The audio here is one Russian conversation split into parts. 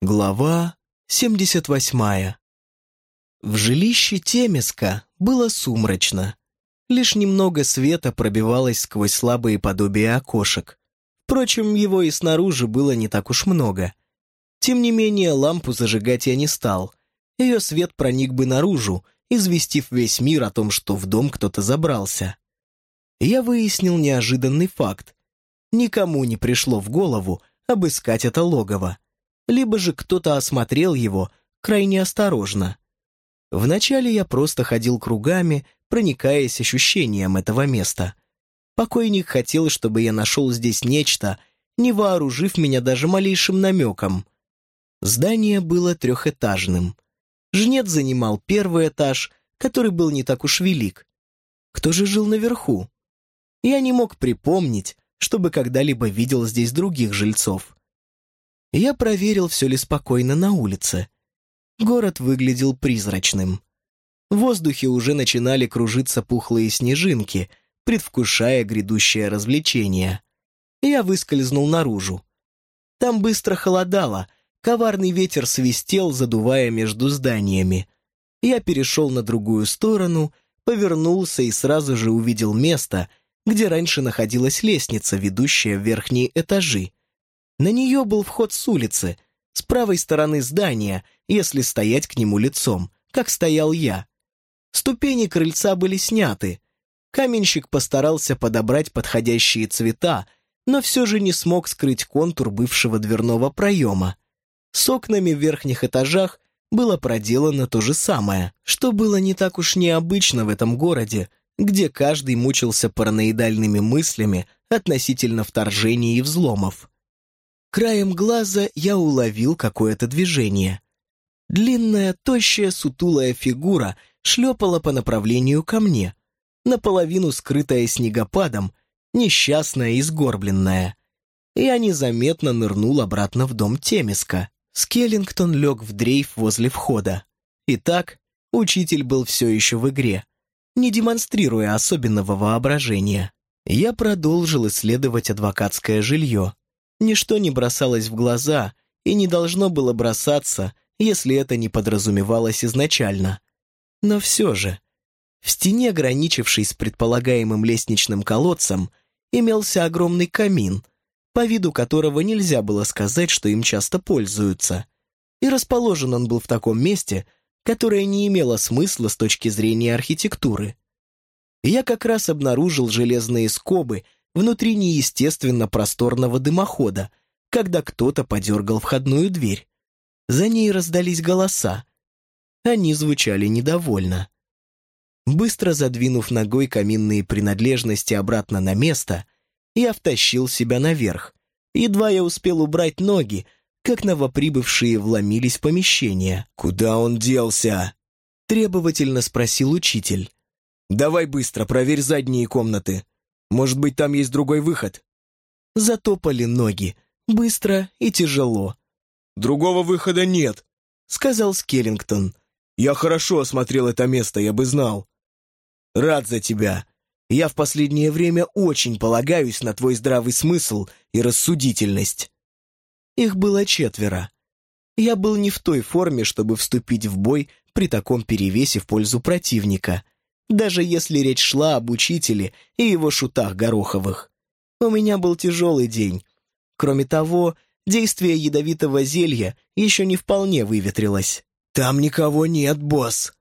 Глава 78 В жилище Темеска было сумрачно. Лишь немного света пробивалось сквозь слабые подобия окошек. Впрочем, его и снаружи было не так уж много. Тем не менее, лампу зажигать я не стал. Ее свет проник бы наружу, известив весь мир о том, что в дом кто-то забрался. Я выяснил неожиданный факт. Никому не пришло в голову обыскать это логово либо же кто-то осмотрел его крайне осторожно. Вначале я просто ходил кругами, проникаясь ощущением этого места. Покойник хотел, чтобы я нашел здесь нечто, не вооружив меня даже малейшим намеком. Здание было трехэтажным. Жнец занимал первый этаж, который был не так уж велик. Кто же жил наверху? Я не мог припомнить, чтобы когда-либо видел здесь других жильцов. Я проверил, все ли спокойно на улице. Город выглядел призрачным. В воздухе уже начинали кружиться пухлые снежинки, предвкушая грядущее развлечение. Я выскользнул наружу. Там быстро холодало, коварный ветер свистел, задувая между зданиями. Я перешел на другую сторону, повернулся и сразу же увидел место, где раньше находилась лестница, ведущая в верхние этажи. На нее был вход с улицы, с правой стороны здания, если стоять к нему лицом, как стоял я. Ступени крыльца были сняты. Каменщик постарался подобрать подходящие цвета, но все же не смог скрыть контур бывшего дверного проема. С окнами в верхних этажах было проделано то же самое, что было не так уж необычно в этом городе, где каждый мучился параноидальными мыслями относительно вторжений и взломов. Краем глаза я уловил какое-то движение. Длинная, тощая, сутулая фигура шлепала по направлению ко мне, наполовину скрытая снегопадом, несчастная и сгорбленная. Я незаметно нырнул обратно в дом Темиска. Скеллингтон лег в дрейф возле входа. Итак, учитель был все еще в игре, не демонстрируя особенного воображения. Я продолжил исследовать адвокатское жилье. Ничто не бросалось в глаза и не должно было бросаться, если это не подразумевалось изначально. Но все же, в стене, граничившей с предполагаемым лестничным колодцем, имелся огромный камин, по виду которого нельзя было сказать, что им часто пользуются. И расположен он был в таком месте, которое не имело смысла с точки зрения архитектуры. Я как раз обнаружил железные скобы — внутри неестественно просторного дымохода, когда кто-то подергал входную дверь. За ней раздались голоса. Они звучали недовольно. Быстро задвинув ногой каминные принадлежности обратно на место, я втащил себя наверх. Едва я успел убрать ноги, как новоприбывшие вломились в помещение. «Куда он делся?» — требовательно спросил учитель. «Давай быстро, проверь задние комнаты. Может быть, там есть другой выход?» Затопали ноги, быстро и тяжело. «Другого выхода нет», — сказал Скеллингтон. «Я хорошо осмотрел это место, я бы знал». «Рад за тебя. Я в последнее время очень полагаюсь на твой здравый смысл и рассудительность». Их было четверо. Я был не в той форме, чтобы вступить в бой при таком перевесе в пользу противника — даже если речь шла об учителе и его шутах Гороховых. У меня был тяжелый день. Кроме того, действие ядовитого зелья еще не вполне выветрилось. «Там никого нет, босс!»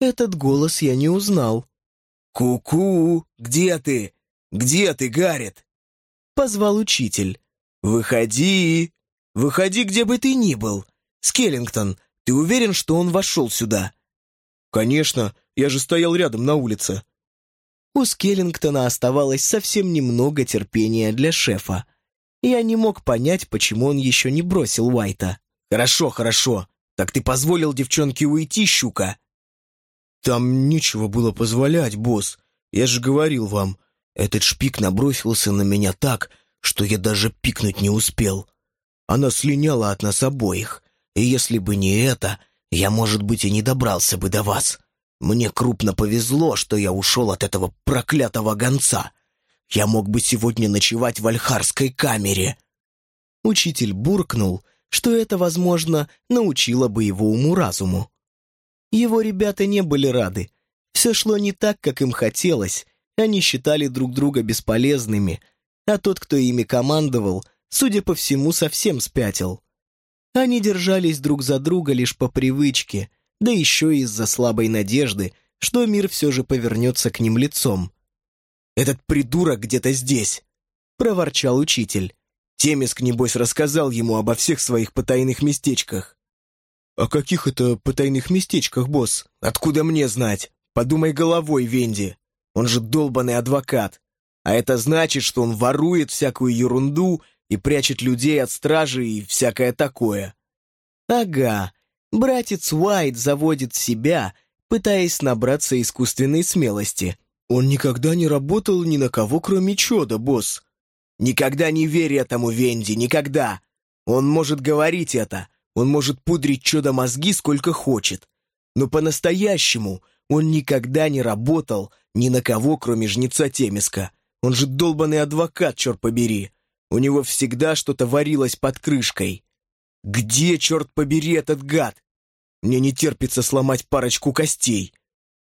Этот голос я не узнал. «Ку-ку! Где ты? Где ты, Гаррет?» Позвал учитель. «Выходи! Выходи, где бы ты ни был! Скеллингтон, ты уверен, что он вошел сюда?» «Конечно, я же стоял рядом на улице». У Скеллингтона оставалось совсем немного терпения для шефа. Я не мог понять, почему он еще не бросил Уайта. «Хорошо, хорошо. Так ты позволил девчонке уйти, щука?» «Там нечего было позволять, босс. Я же говорил вам, этот шпик набросился на меня так, что я даже пикнуть не успел. Она слиняла от нас обоих, и если бы не это, я, может быть, и не добрался бы до вас. Мне крупно повезло, что я ушел от этого проклятого гонца. Я мог бы сегодня ночевать в альхарской камере». Учитель буркнул, что это, возможно, научило бы его уму-разуму. Его ребята не были рады. Все шло не так, как им хотелось. Они считали друг друга бесполезными, а тот, кто ими командовал, судя по всему, совсем спятил. Они держались друг за друга лишь по привычке, да еще из-за слабой надежды, что мир все же повернется к ним лицом. «Этот придурок где-то здесь!» — проворчал учитель. Темиск, небось, рассказал ему обо всех своих потайных местечках. «О каких это потайных местечках, босс? Откуда мне знать? Подумай головой, Венди. Он же долбанный адвокат. А это значит, что он ворует всякую ерунду и прячет людей от стражи и всякое такое». «Ага, братец Уайт заводит себя, пытаясь набраться искусственной смелости. Он никогда не работал ни на кого, кроме Чода, босс. Никогда не верь этому, Венди, никогда. Он может говорить это, он может пудрить Чода мозги сколько хочет. Но по-настоящему он никогда не работал ни на кого, кроме жнеца Темиска. Он же долбанный адвокат, черт побери. У него всегда что-то варилось под крышкой. Где, черт побери, этот гад? Мне не терпится сломать парочку костей.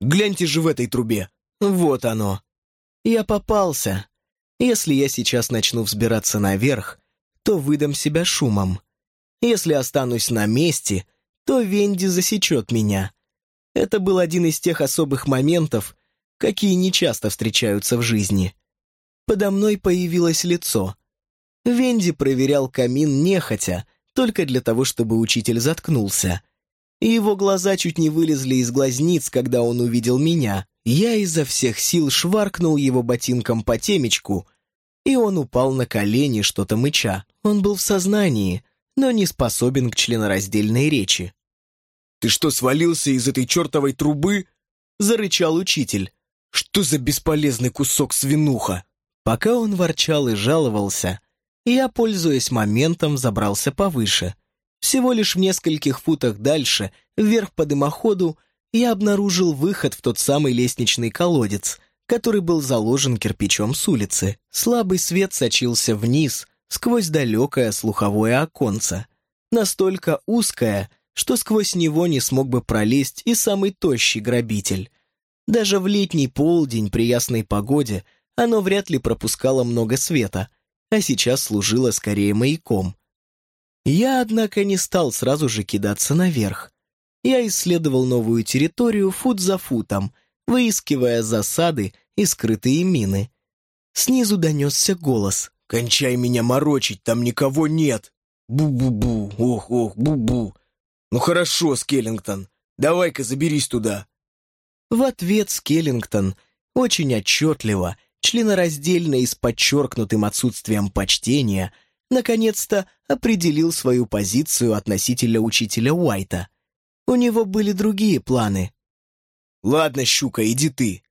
Гляньте же в этой трубе. Вот оно. Я попался. Если я сейчас начну взбираться наверх, то выдам себя шумом. Если останусь на месте, то Венди засечет меня. Это был один из тех особых моментов, какие нечасто встречаются в жизни. Подо мной появилось лицо. Венди проверял камин нехотя, только для того, чтобы учитель заткнулся. Его глаза чуть не вылезли из глазниц, когда он увидел меня. Я изо всех сил шваркнул его ботинком по темечку, и он упал на колени, что-то мыча. Он был в сознании, но не способен к членораздельной речи. «Ты что, свалился из этой чертовой трубы?» — зарычал учитель. «Что за бесполезный кусок свинуха?» Пока он ворчал и жаловался, я, пользуясь моментом, забрался повыше. Всего лишь в нескольких футах дальше, вверх по дымоходу, я обнаружил выход в тот самый лестничный колодец, который был заложен кирпичом с улицы. Слабый свет сочился вниз, сквозь далекое слуховое оконце. Настолько узкое, что сквозь него не смог бы пролезть и самый тощий грабитель. Даже в летний полдень при ясной погоде оно вряд ли пропускало много света, а сейчас служило скорее маяком. Я, однако, не стал сразу же кидаться наверх. Я исследовал новую территорию фут за футом, выискивая засады и скрытые мины. Снизу донесся голос. «Кончай меня морочить, там никого нет!» «Бу-бу-бу, ох-ох, бу-бу!» «Ну хорошо, Скеллингтон, давай-ка заберись туда!» В ответ Скеллингтон очень отчетливо членораздельно и с подчеркнутым отсутствием почтения, наконец-то определил свою позицию относительно учителя Уайта. У него были другие планы. «Ладно, щука, иди ты».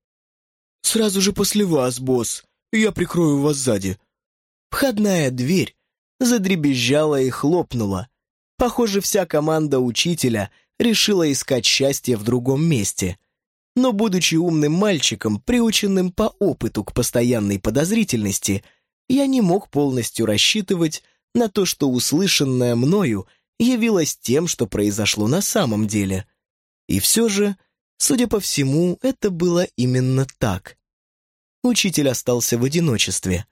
«Сразу же после вас, босс. Я прикрою вас сзади». Входная дверь задребезжала и хлопнула. Похоже, вся команда учителя решила искать счастье в другом месте но, будучи умным мальчиком, приученным по опыту к постоянной подозрительности, я не мог полностью рассчитывать на то, что услышанное мною явилось тем, что произошло на самом деле. И все же, судя по всему, это было именно так. Учитель остался в одиночестве.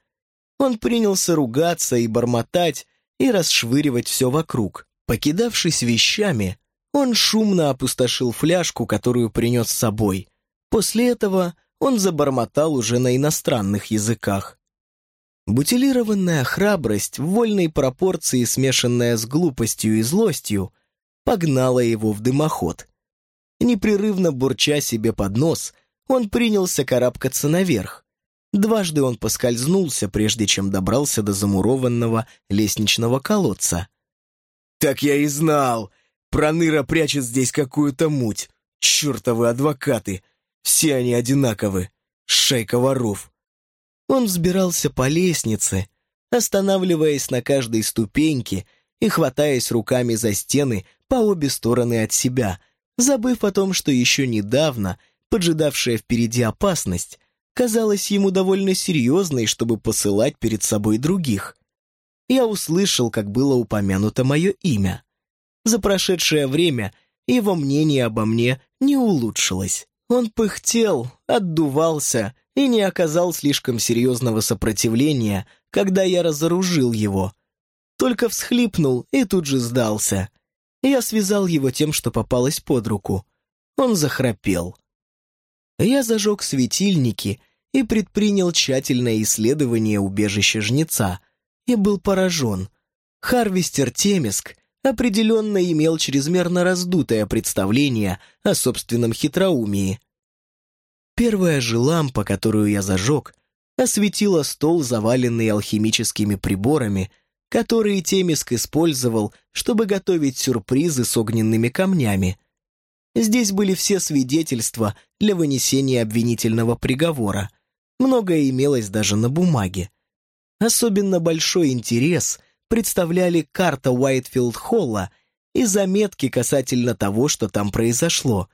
Он принялся ругаться и бормотать, и расшвыривать все вокруг. Покидавшись вещами, он шумно опустошил фляжку, которую принес с собой. После этого он забормотал уже на иностранных языках. Бутилированная храбрость в вольной пропорции, смешанная с глупостью и злостью, погнала его в дымоход. Непрерывно бурча себе под нос, он принялся карабкаться наверх. Дважды он поскользнулся, прежде чем добрался до замурованного лестничного колодца. «Так я и знал!» Проныра прячет здесь какую-то муть. Чертовы адвокаты. Все они одинаковы. Шейка воров. Он взбирался по лестнице, останавливаясь на каждой ступеньке и хватаясь руками за стены по обе стороны от себя, забыв о том, что еще недавно поджидавшая впереди опасность казалась ему довольно серьезной, чтобы посылать перед собой других. я услышал, как было упомянуто мое имя. За прошедшее время его мнение обо мне не улучшилось. Он пыхтел, отдувался и не оказал слишком серьезного сопротивления, когда я разоружил его. Только всхлипнул и тут же сдался. Я связал его тем, что попалось под руку. Он захрапел. Я зажег светильники и предпринял тщательное исследование убежища жнеца и был поражен. Харвестер Темиск определенно имел чрезмерно раздутое представление о собственном хитроумии. Первая же лампа, которую я зажег, осветила стол, заваленный алхимическими приборами, которые Темиск использовал, чтобы готовить сюрпризы с огненными камнями. Здесь были все свидетельства для вынесения обвинительного приговора. Многое имелось даже на бумаге. Особенно большой интерес — представляли карта Уайтфилд-Холла и заметки касательно того, что там произошло,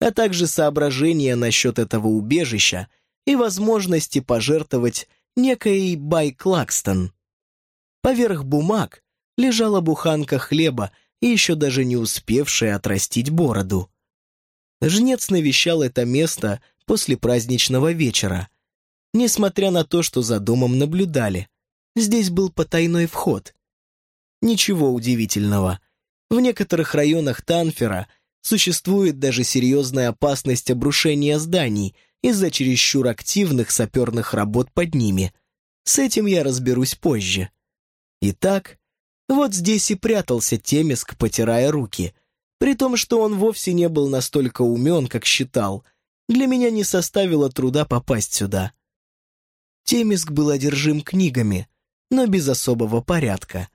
а также соображения насчет этого убежища и возможности пожертвовать некой Бай Клакстон. Поверх бумаг лежала буханка хлеба и еще даже не успевшая отрастить бороду. Жнец навещал это место после праздничного вечера. Несмотря на то, что за домом наблюдали, здесь был потайной вход, Ничего удивительного. В некоторых районах Танфера существует даже серьезная опасность обрушения зданий из-за чересчур активных саперных работ под ними. С этим я разберусь позже. Итак, вот здесь и прятался Темиск, потирая руки. При том, что он вовсе не был настолько умен, как считал. Для меня не составило труда попасть сюда. Темиск был одержим книгами, но без особого порядка.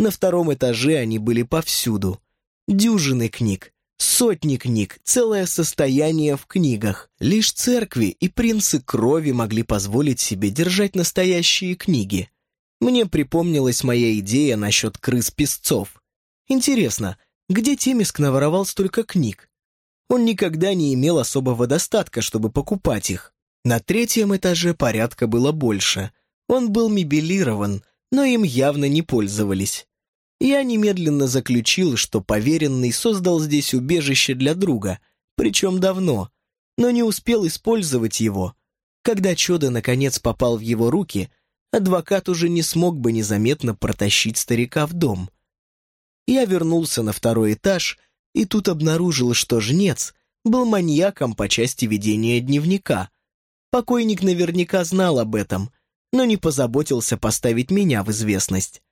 На втором этаже они были повсюду. Дюжины книг, сотни книг, целое состояние в книгах. Лишь церкви и принцы крови могли позволить себе держать настоящие книги. Мне припомнилась моя идея насчет крыс-песцов. Интересно, где Темиск наворовал столько книг? Он никогда не имел особого достатка, чтобы покупать их. На третьем этаже порядка было больше. Он был мебелирован, но им явно не пользовались. Я немедленно заключил, что поверенный создал здесь убежище для друга, причем давно, но не успел использовать его. Когда чудо наконец попал в его руки, адвокат уже не смог бы незаметно протащить старика в дом. Я вернулся на второй этаж и тут обнаружил, что жнец был маньяком по части ведения дневника. Покойник наверняка знал об этом, но не позаботился поставить меня в известность.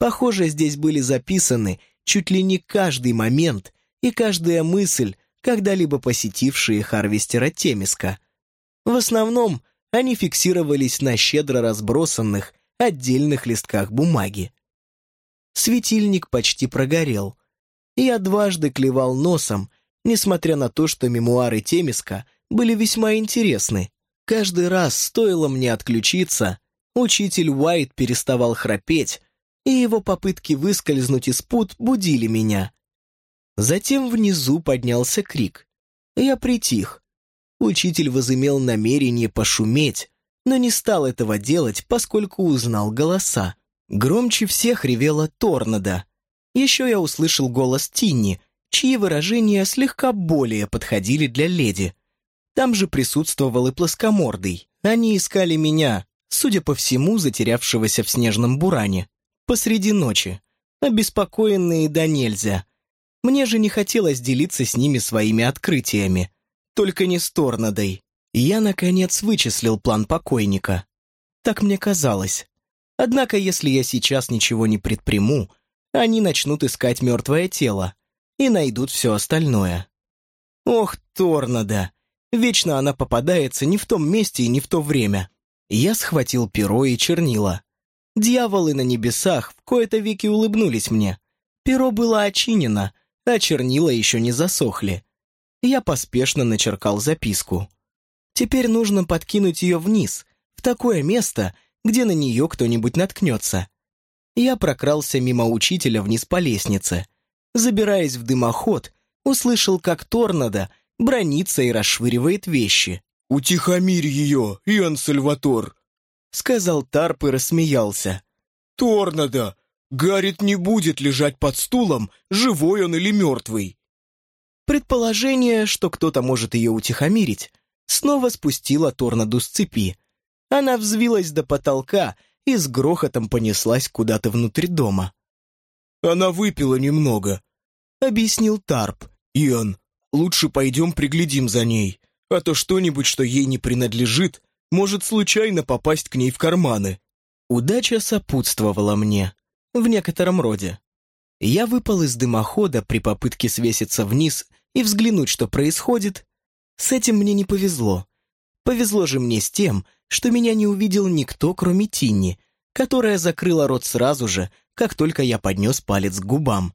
Похоже, здесь были записаны чуть ли не каждый момент и каждая мысль, когда-либо посетившие Харвестера Темиска. В основном они фиксировались на щедро разбросанных отдельных листках бумаги. Светильник почти прогорел. Я дважды клевал носом, несмотря на то, что мемуары Темиска были весьма интересны. Каждый раз, стоило мне отключиться, учитель Уайт переставал храпеть, и его попытки выскользнуть из пут будили меня. Затем внизу поднялся крик. Я притих. Учитель возымел намерение пошуметь, но не стал этого делать, поскольку узнал голоса. Громче всех ревела Торнадо. Еще я услышал голос Тинни, чьи выражения слегка более подходили для леди. Там же присутствовал и плоскомордый. Они искали меня, судя по всему, затерявшегося в снежном буране посреди ночи, обеспокоенные да нельзя. Мне же не хотелось делиться с ними своими открытиями. Только не с Торнадой. Я, наконец, вычислил план покойника. Так мне казалось. Однако, если я сейчас ничего не предприму, они начнут искать мертвое тело и найдут все остальное. Ох, Торнада! Вечно она попадается не в том месте и не в то время. Я схватил перо и чернила. Дьяволы на небесах в кои-то веки улыбнулись мне. Перо было очинено, а чернила еще не засохли. Я поспешно начеркал записку. Теперь нужно подкинуть ее вниз, в такое место, где на нее кто-нибудь наткнется. Я прокрался мимо учителя вниз по лестнице. Забираясь в дымоход, услышал, как торнадо бронится и расшвыривает вещи. «Утихомирь ее, Иоанн Сальватор!» — сказал Тарп и рассмеялся. «Торнадо! Гаррит не будет лежать под стулом, живой он или мертвый!» Предположение, что кто-то может ее утихомирить, снова спустило торнаду с цепи. Она взвилась до потолка и с грохотом понеслась куда-то внутрь дома. «Она выпила немного», — объяснил Тарп. «Иоанн, лучше пойдем приглядим за ней, а то что-нибудь, что ей не принадлежит, может случайно попасть к ней в карманы». Удача сопутствовала мне, в некотором роде. Я выпал из дымохода при попытке свеситься вниз и взглянуть, что происходит. С этим мне не повезло. Повезло же мне с тем, что меня не увидел никто, кроме Тинни, которая закрыла рот сразу же, как только я поднес палец к губам.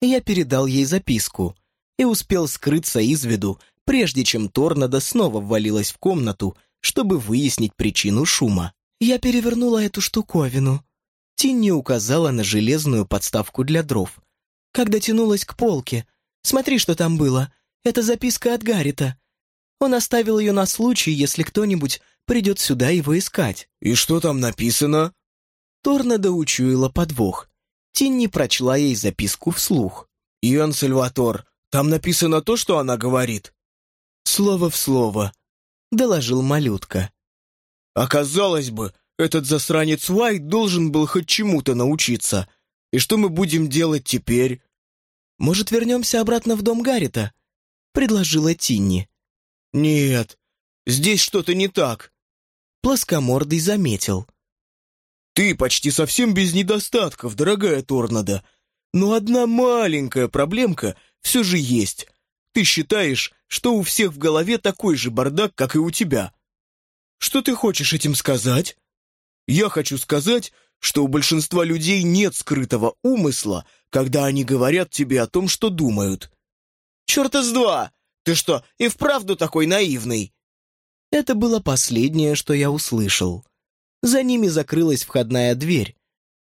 Я передал ей записку и успел скрыться из виду, прежде чем торнадо снова ввалилась в комнату, чтобы выяснить причину шума. Я перевернула эту штуковину. Тинни указала на железную подставку для дров. Когда тянулась к полке. Смотри, что там было. Это записка от Гаррита. Он оставил ее на случай, если кто-нибудь придет сюда его искать. «И что там написано?» Торнадо учуяла подвох. Тинни прочла ей записку вслух. «Иоанн Сальватор, там написано то, что она говорит?» «Слово в слово», — доложил малютка. Оказалось бы, этот засранец Уайт должен был хоть чему-то научиться. И что мы будем делать теперь?» «Может, вернемся обратно в дом Гаррита?» — предложила Тинни. «Нет, здесь что-то не так», — плоскомордый заметил. «Ты почти совсем без недостатков, дорогая Торнадо. Но одна маленькая проблемка все же есть. Ты считаешь, что у всех в голове такой же бардак, как и у тебя. Что ты хочешь этим сказать? Я хочу сказать, что у большинства людей нет скрытого умысла, когда они говорят тебе о том, что думают. Черта с два! Ты что, и вправду такой наивный? Это было последнее, что я услышал. За ними закрылась входная дверь.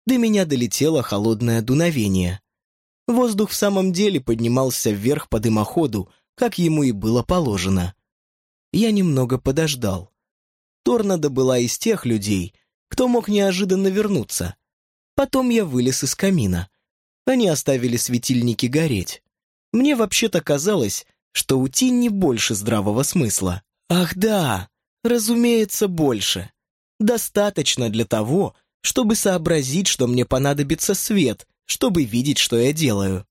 До меня долетело холодное дуновение. Воздух в самом деле поднимался вверх по дымоходу, как ему и было положено. Я немного подождал. Торнадо была из тех людей, кто мог неожиданно вернуться. Потом я вылез из камина. Они оставили светильники гореть. Мне вообще-то казалось, что у Тинни больше здравого смысла. Ах да, разумеется, больше. Достаточно для того, чтобы сообразить, что мне понадобится свет, чтобы видеть, что я делаю.